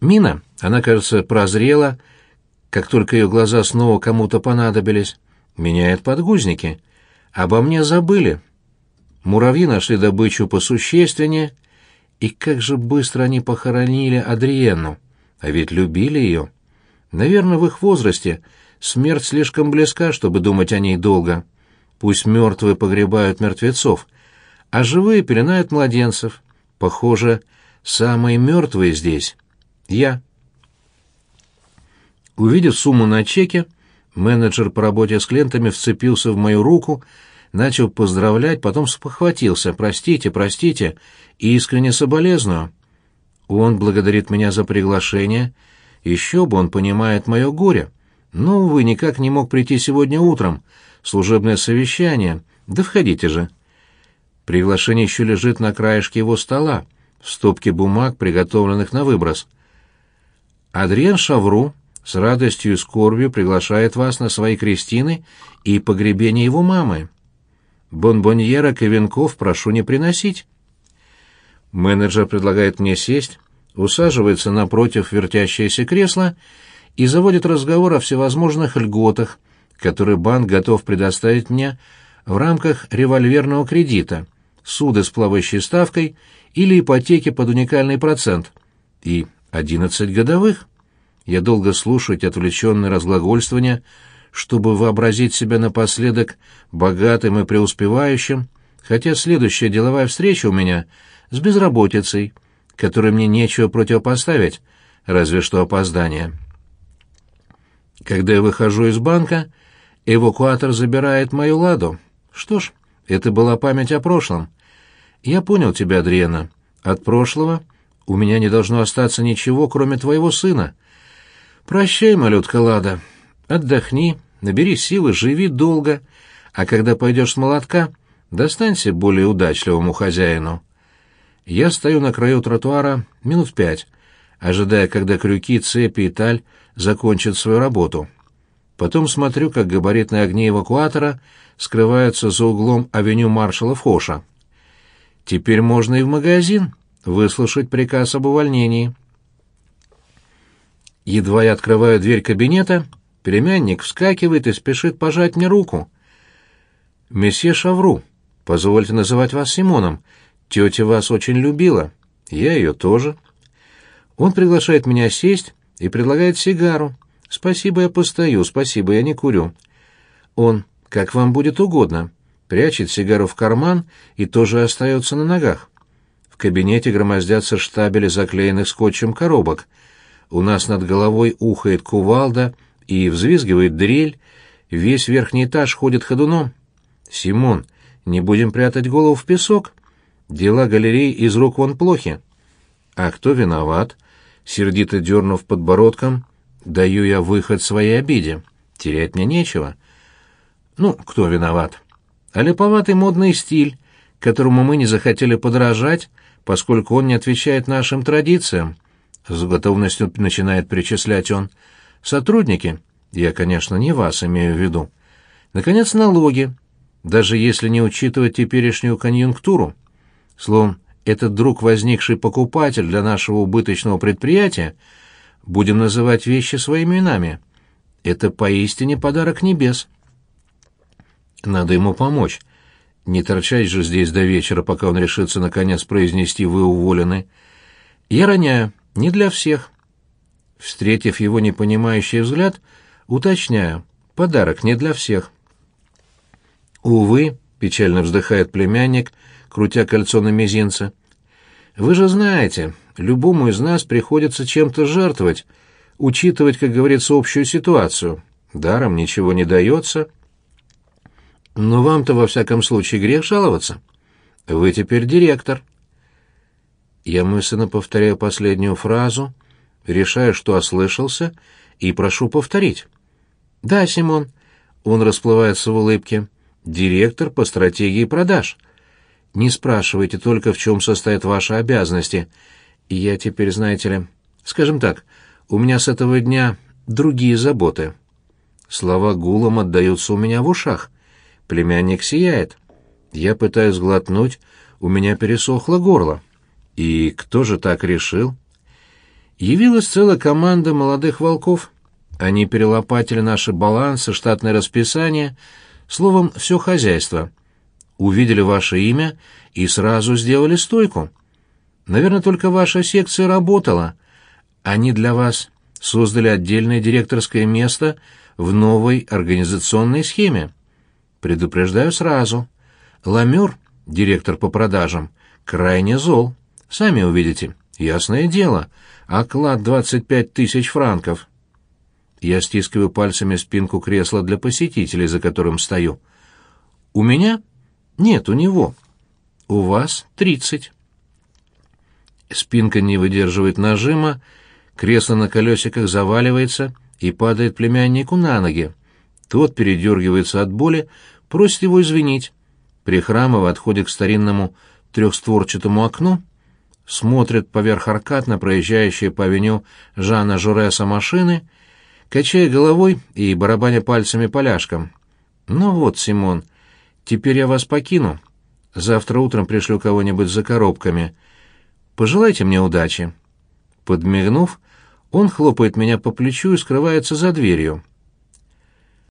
Мина, она, кажется, прозрела, как только ее глаза снова кому-то понадобились, меняет подгузники. Обо мне забыли. Муравьи нашли добычу посущественнее, и как же быстро они похоронили Адриенну. А ведь любили ее. Наверное, в их возрасте смерть слишком близка, чтобы думать о ней долго. Пусть мертвые погребают мертвецов, а живые пеленают младенцев. Похоже, самые мертвые здесь — я. Увидев сумму на чеке, менеджер по работе с клиентами вцепился в мою руку, начал поздравлять, потом спохватился. «Простите, простите, искренне соболезную». Он благодарит меня за приглашение. Еще бы он понимает мое горе. Но, увы, никак не мог прийти сегодня утром. Служебное совещание. Да входите же. Приглашение еще лежит на краешке его стола, в стопке бумаг, приготовленных на выброс. Адриен Шавру с радостью и скорбью приглашает вас на свои крестины и погребение его мамы. Бонбоньерок и венков прошу не приносить. Менеджер предлагает мне сесть, усаживается напротив вертящееся кресло и заводит разговор о всевозможных льготах, которые банк готов предоставить мне в рамках револьверного кредита, суды с плавающей ставкой или ипотеки под уникальный процент. И одиннадцать годовых. Я долго слушаю эти отвлеченные разглагольствования, чтобы вообразить себя напоследок богатым и преуспевающим, хотя следующая деловая встреча у меня с безработицей, которой мне нечего противопоставить, разве что опоздание. Когда я выхожу из банка, эвакуатор забирает мою ладу. Что ж, это была память о прошлом. Я понял тебя, Адриена. От прошлого у меня не должно остаться ничего, кроме твоего сына. Прощай, малютка Лада. Отдохни, набери силы, живи долго, а когда пойдешь с молотка, достанься более удачливому хозяину. Я стою на краю тротуара минут пять, ожидая, когда крюки, цепи и таль закончат свою работу. Потом смотрю, как габаритные огни эвакуатора скрываются за углом авеню маршала Фоша. Теперь можно и в магазин выслушать приказ об увольнении. Едва я открываю дверь кабинета, племянник вскакивает и спешит пожать мне руку. «Месье Шавру, позвольте называть вас Симоном. Тетя вас очень любила. Я ее тоже». Он приглашает меня сесть и предлагает сигару. «Спасибо, я постою, спасибо, я не курю». Он, как вам будет угодно, прячет сигару в карман и тоже остается на ногах. Кабинете громоздятся штабели заклеенных скотчем коробок — у нас над головой ухает кувалда и взвизгивает дрель, весь верхний этаж ходит ходуном. Симон, не будем прятать голову в песок. Дела галереи из рук вон плохи. А кто виноват? Сердито дернув подбородком, даю я выход своей обиде. Терять мне нечего. Ну, кто виноват? А модный стиль, которому мы не захотели подражать, поскольку он не отвечает нашим традициям. С готовностью начинает перечислять он. Сотрудники, я, конечно, не вас имею в виду. Наконец, налоги, даже если не учитывать теперешнюю конъюнктуру. Словом, этот друг возникший покупатель для нашего убыточного предприятия, будем называть вещи своими именами. Это поистине подарок небес. Надо ему помочь. Не торчать же здесь до вечера, пока он решится наконец произнести «вы уволены». Я роняю. Не для всех. Встретив его непонимающий взгляд, уточняю. Подарок не для всех. Увы, печально вздыхает племянник, крутя кольцо на мизинце. Вы же знаете, любому из нас приходится чем-то жертвовать, учитывать, как говорится, общую ситуацию. Даром ничего не дается. Но вам-то во всяком случае грех жаловаться. Вы теперь директор. Я мысленно повторяю последнюю фразу, решаю, что ослышался, и прошу повторить. «Да, Симон». Он расплывается в улыбке. «Директор по стратегии продаж. Не спрашивайте только, в чем состоят ваши обязанности. Я теперь, знаете ли... Скажем так, у меня с этого дня другие заботы». Слова гулом отдаются у меня в ушах. Племянник сияет. Я пытаюсь глотнуть, у меня пересохло горло. И кто же так решил? Явилась целая команда молодых волков. Они перелопатили наши балансы, штатное расписание, словом, все хозяйство. Увидели ваше имя и сразу сделали стойку. Наверное, только ваша секция работала. Они для вас создали отдельное директорское место в новой организационной схеме. Предупреждаю сразу. Ламер, директор по продажам, крайне зол. Сами увидите. Ясное дело. Оклад 25 тысяч франков. Я стискиваю пальцами спинку кресла для посетителей, за которым стою. У меня? Нет, у него. У вас тридцать. Спинка не выдерживает нажима, кресло на колесиках заваливается и падает племяннику на ноги. Тот передергивается от боли, просит его извинить. Прихрамывая отходит к старинному трехстворчатому окну, смотрит поверх аркад на проезжающие по авеню Жана Журеса машины, качая головой и барабаня пальцами поляшком. «Ну вот, Симон, теперь я вас покину. Завтра утром пришлю кого-нибудь за коробками. Пожелайте мне удачи». Подмигнув, он хлопает меня по плечу и скрывается за дверью.